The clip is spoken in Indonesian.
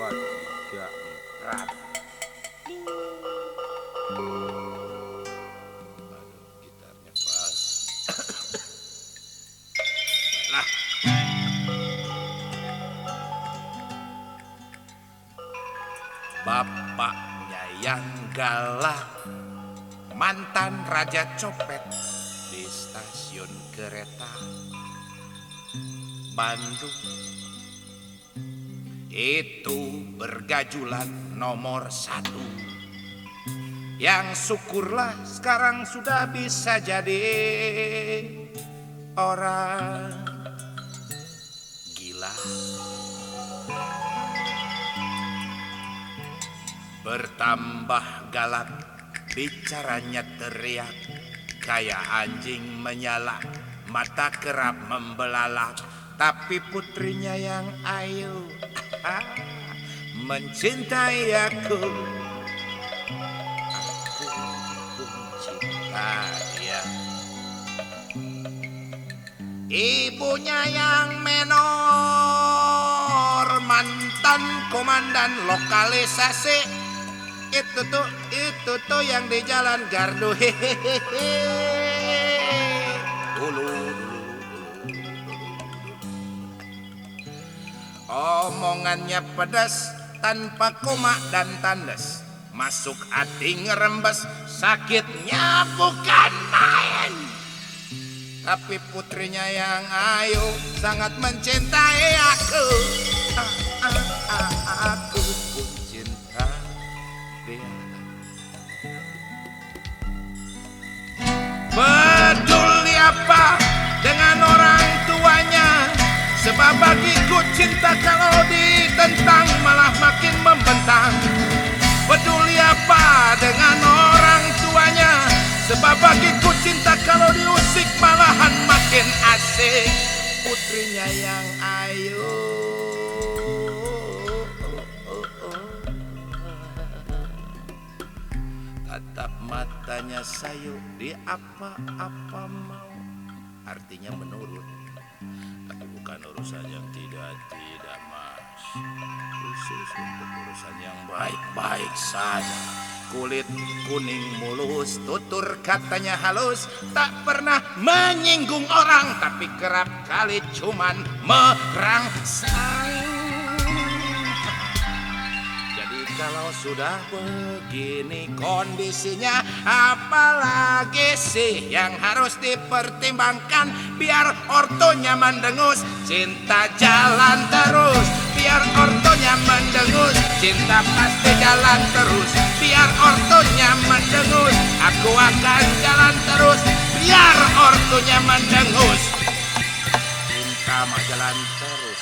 dua tiga empat. Bapaknya yang galak mantan raja copet di stasiun kereta. Bandung itu bergajulan nomor satu. Yang syukurlah sekarang sudah bisa jadi orang. Gila. Bertambah galak bicaranya teriak. Kayak anjing menyala mata kerap membelalak tapi putrinya yang ayu mencintai aku. Aku dia. Ibunya yang menor mantan komandan lokalisasi. Itu tuh itu tuh yang di jalan Gardu. Hehehe omongannya pedas tanpa koma dan tandas. Masuk hati ngerembes sakitnya bukan main. Tapi putrinya yang ayu sangat mencintai aku. Ah, ah, ah, aku pun cinta dia bagiku cinta kalau diusik malahan makin asik. Putrinya yang ayu. Tatap matanya sayu di apa-apa mau. Artinya menurut tapi bukan urusan yang tidak-tidak mas. Khusus untuk urusan yang baik-baik saja kulit kuning mulus tutur katanya halus. Tak pernah menyinggung orang tapi kerap kali cuman merangsang jadi kalau sudah begini kondisinya apalagi sih yang harus dipertimbangkan? Biar ortonya mendengus cinta jalan terus. Biar ortonya mendengus cinta pasti jalan terus. Biar ortonya mendengus aku akan jalan terus. Biar ortonya mendengus. Cinta mah jalan terus